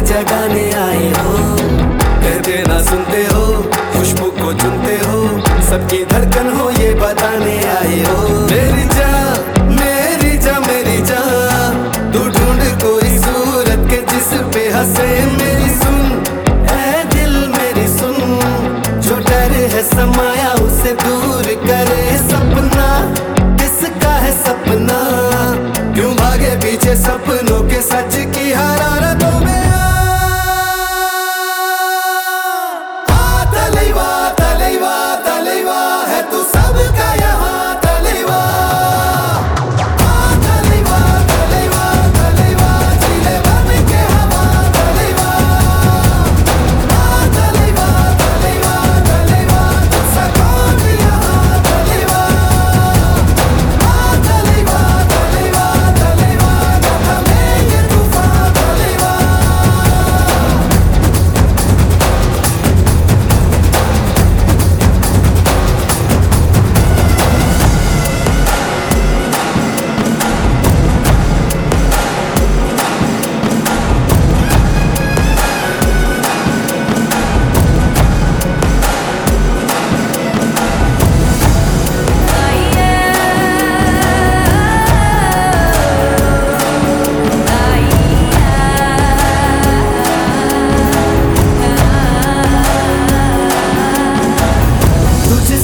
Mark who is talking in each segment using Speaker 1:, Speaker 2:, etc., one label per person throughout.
Speaker 1: जगाने आए हो। कहते ना सुनते हो, खुशबू को चुनते हो। सबकी धड़कन हो, ये बताने आए हो। मेरी जा मेरी जा मेरी जा। तू ढूंढ कोई सूरत के जिस पे हंसे। मेरी सुन है दिल मेरी सुन। जो डर है समाया, उसे दूर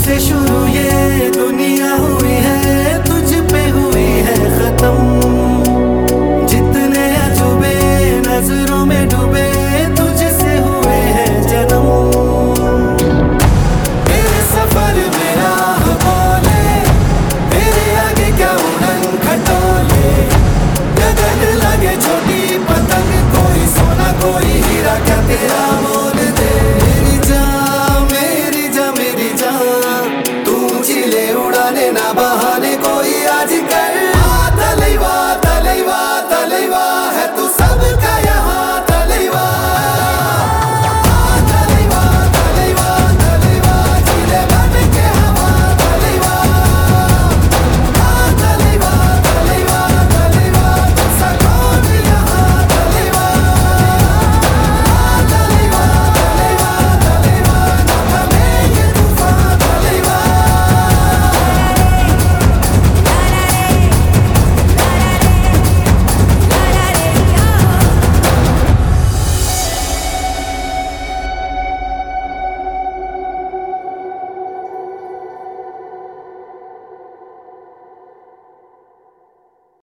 Speaker 1: से शुरू ये दुनिया हुई है, तुझ पे हुई है खत्म। जितने अजूबे नज़रों में डूबे, तुझसे हुए हैं जन्म। मेरे सफ़र में राह बोले तेरे आगे क्या उड़न खटोले। गगन लगे छोटी に恋味変え